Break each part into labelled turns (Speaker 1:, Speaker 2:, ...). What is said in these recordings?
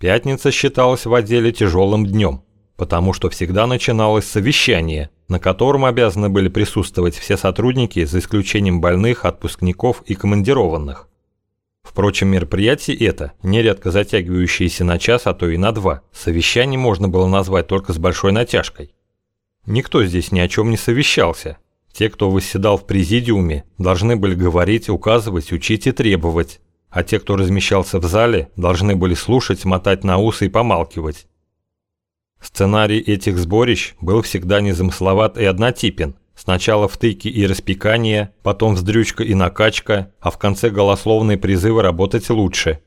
Speaker 1: Пятница считалась в отделе тяжелым днем, потому что всегда начиналось совещание, на котором обязаны были присутствовать все сотрудники за исключением больных, отпускников и командированных. Впрочем, мероприятие это, нередко затягивающееся на час, а то и на два, совещание можно было назвать только с большой натяжкой. Никто здесь ни о чем не совещался. Те, кто восседал в президиуме, должны были говорить, указывать, учить и требовать а те, кто размещался в зале, должны были слушать, мотать на усы и помалкивать. Сценарий этих сборищ был всегда незамысловат и однотипен. Сначала втыки и распекания, потом вздрючка и накачка, а в конце голословные призывы работать лучше.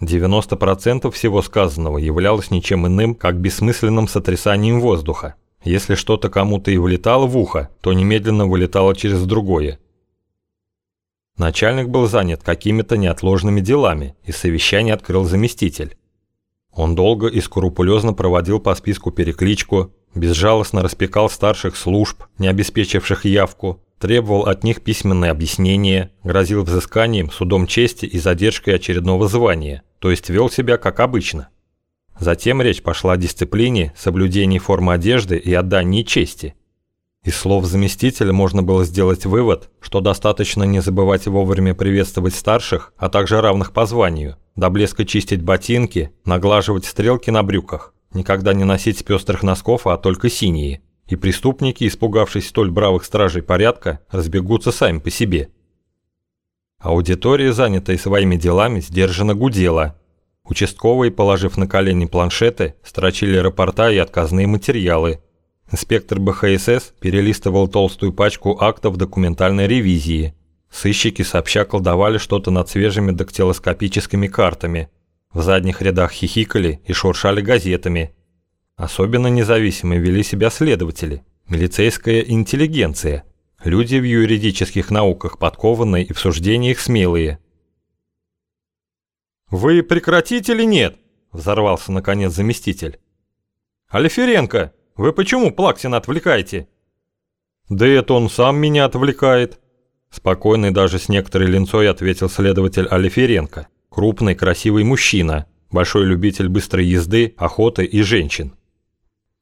Speaker 1: 90% всего сказанного являлось ничем иным, как бессмысленным сотрясанием воздуха. Если что-то кому-то и вылетало в ухо, то немедленно вылетало через другое. Начальник был занят какими-то неотложными делами, и совещание открыл заместитель. Он долго и скрупулезно проводил по списку перекличку, безжалостно распекал старших служб, не обеспечивших явку, требовал от них письменное объяснение, грозил взысканием, судом чести и задержкой очередного звания, то есть вел себя как обычно. Затем речь пошла о дисциплине, соблюдении формы одежды и отдании чести – из слов заместителя можно было сделать вывод, что достаточно не забывать вовремя приветствовать старших, а также равных по званию, до блеска чистить ботинки, наглаживать стрелки на брюках, никогда не носить пестрых носков, а только синие. И преступники, испугавшись столь бравых стражей порядка, разбегутся сами по себе. Аудитория, занятая своими делами, сдержанно гудела. Участковые, положив на колени планшеты, строчили рапорта и отказные материалы – Инспектор БХСС перелистывал толстую пачку актов документальной ревизии. Сыщики сообща колдовали что-то над свежими дактилоскопическими картами. В задних рядах хихикали и шуршали газетами. Особенно независимо вели себя следователи, милицейская интеллигенция, люди в юридических науках подкованные и в суждениях смелые. «Вы прекратите или нет?» – взорвался наконец заместитель. «Алиференко, вы почему Плаксина отвлекаете?» «Да это он сам меня отвлекает», – спокойный даже с некоторой линцой ответил следователь Алиференко. Крупный, красивый мужчина, большой любитель быстрой езды, охоты и женщин.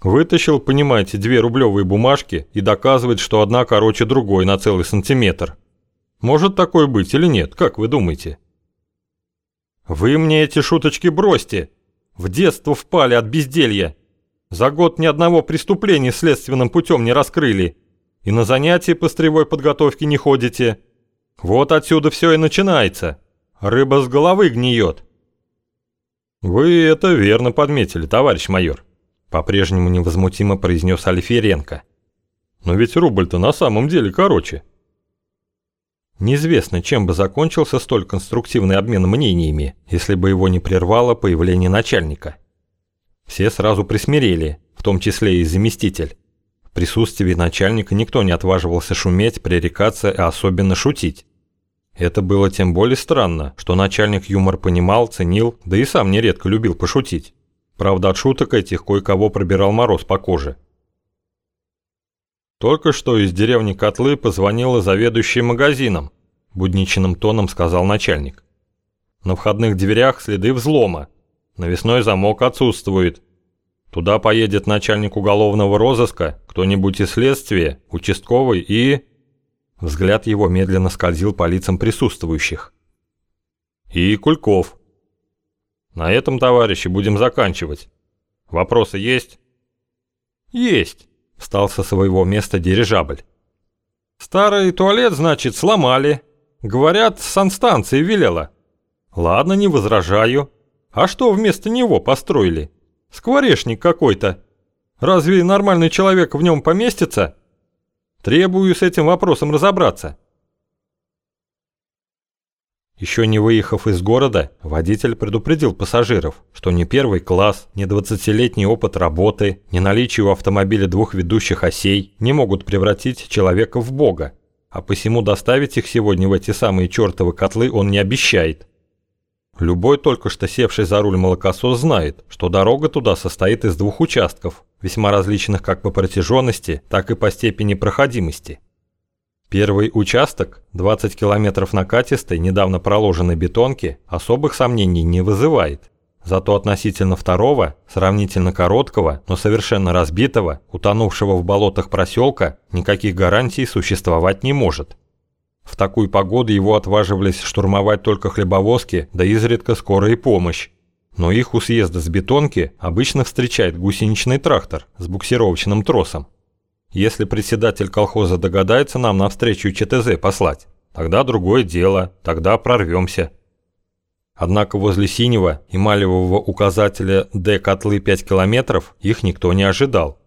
Speaker 1: Вытащил, понимаете, две рублевые бумажки и доказывает, что одна короче другой на целый сантиметр. Может такое быть или нет, как вы думаете? Вы мне эти шуточки бросьте. В детство впали от безделья. За год ни одного преступления следственным путем не раскрыли. И на занятия по строевой подготовке не ходите. Вот отсюда все и начинается. Рыба с головы гниет. Вы это верно подметили, товарищ майор. По-прежнему невозмутимо произнес Алиференко. Но ведь рубль-то на самом деле короче. Неизвестно, чем бы закончился столь конструктивный обмен мнениями, если бы его не прервало появление начальника. Все сразу присмирели, в том числе и заместитель. В присутствии начальника никто не отваживался шуметь, пререкаться и особенно шутить. Это было тем более странно, что начальник юмор понимал, ценил, да и сам нередко любил пошутить. Правда, от шуток этих кое-кого пробирал мороз по коже. Только что из деревни Котлы позвонила заведующая магазином, будничным тоном сказал начальник. На входных дверях следы взлома, Навесной замок отсутствует. Туда поедет начальник уголовного розыска, кто-нибудь из следствия, участковый и... Взгляд его медленно скользил по лицам присутствующих. И Кульков. На этом, товарищи, будем заканчивать. Вопросы есть? Есть, встал со своего места дирижабль. Старый туалет, значит, сломали. Говорят, санстанция велела. Ладно, не возражаю. А что вместо него построили? Скворечник какой-то. Разве нормальный человек в нем поместится? Требую с этим вопросом разобраться. Еще не выехав из города, водитель предупредил пассажиров, что ни первый класс, ни 20-летний опыт работы, ни наличие у автомобиля двух ведущих осей не могут превратить человека в бога, а посему доставить их сегодня в эти самые чертовы котлы он не обещает. Любой только что севший за руль молокосос знает, что дорога туда состоит из двух участков, весьма различных как по протяженности, так и по степени проходимости. Первый участок, 20 километров накатистой, недавно проложенной бетонки, особых сомнений не вызывает. Зато относительно второго, сравнительно короткого, но совершенно разбитого, утонувшего в болотах проселка, никаких гарантий существовать не может. В такую погоду его отваживались штурмовать только хлебовозки, да изредка скорая помощь. Но их у съезда с бетонки обычно встречает гусеничный трактор с буксировочным тросом. Если председатель колхоза догадается нам навстречу ЧТЗ послать, тогда другое дело, тогда прорвемся. Однако возле синего эмалевого указателя «Д котлы 5 километров» их никто не ожидал.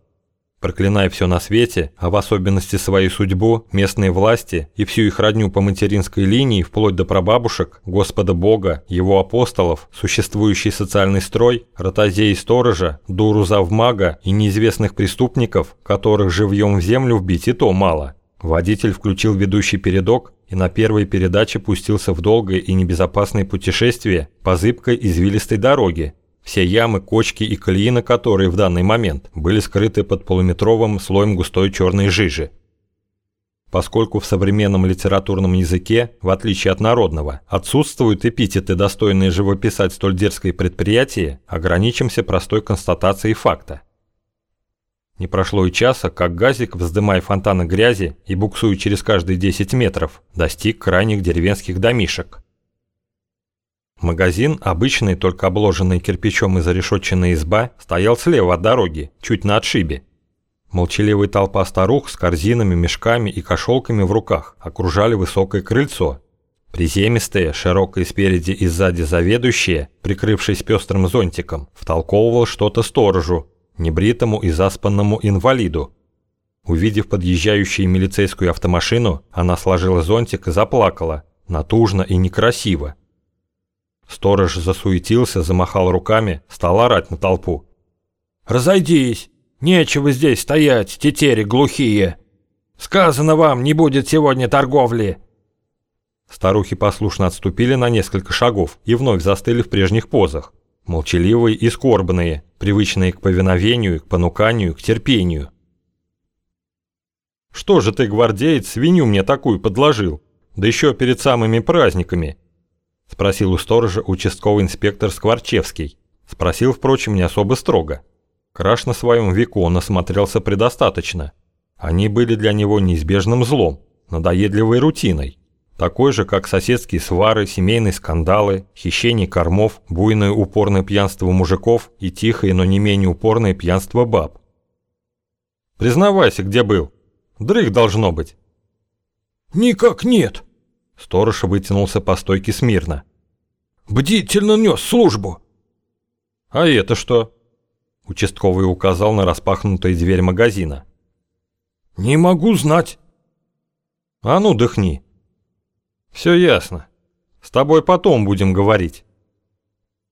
Speaker 1: Проклиная все на свете, а в особенности свою судьбу, местные власти и всю их родню по материнской линии, вплоть до прабабушек, Господа Бога, его апостолов, существующий социальный строй, ротозеи сторожа, дуру завмага и неизвестных преступников, которых живьем в землю вбить и то мало. Водитель включил ведущий передок и на первой передаче пустился в долгое и небезопасное путешествие по зыбкой извилистой дороге, все ямы, кочки и колеи на которые в данный момент были скрыты под полуметровым слоем густой черной жижи. Поскольку в современном литературном языке, в отличие от народного, отсутствуют эпитеты, достойные живописать столь дерзкое предприятие, ограничимся простой констатацией факта. Не прошло и часа, как газик, вздымая фонтаны грязи и буксуя через каждые 10 метров, достиг крайних деревенских домишек. Магазин, обычный, только обложенный кирпичом и зарешетченная изба, стоял слева от дороги, чуть на отшибе. Молчаливая толпа старух с корзинами, мешками и кошелками в руках окружали высокое крыльцо. Приземистые, широкое спереди и сзади заведующие, прикрывшись пестрым зонтиком, втолковывал что-то сторожу, небритому и заспанному инвалиду. Увидев подъезжающую милицейскую автомашину, она сложила зонтик и заплакала, натужно и некрасиво. Сторож засуетился, замахал руками, стал орать на толпу.
Speaker 2: «Разойдись! Нечего здесь стоять, тетери глухие! Сказано вам, не будет сегодня торговли!»
Speaker 1: Старухи послушно отступили на несколько шагов и вновь застыли в прежних позах. Молчаливые и скорбные, привычные к повиновению, к понуканию, к терпению. «Что же ты, гвардеец, свинью мне такую подложил? Да еще перед самыми праздниками!» Спросил у сторожа участковый инспектор Скворчевский. Спросил, впрочем, не особо строго. Краш на своем веку он осмотрелся предостаточно. Они были для него неизбежным злом, надоедливой рутиной. Такой же, как соседские свары, семейные скандалы, хищение кормов, буйное упорное пьянство мужиков и тихое, но не менее упорное пьянство баб. «Признавайся, где был? Дрых должно быть».
Speaker 2: «Никак нет»,
Speaker 1: Сторож вытянулся по стойке смирно.
Speaker 2: «Бдительно нес службу!»
Speaker 1: «А это что?» Участковый указал на распахнутую дверь магазина.
Speaker 2: «Не могу знать».
Speaker 1: «А ну, дыхни». «Все ясно. С тобой потом будем говорить».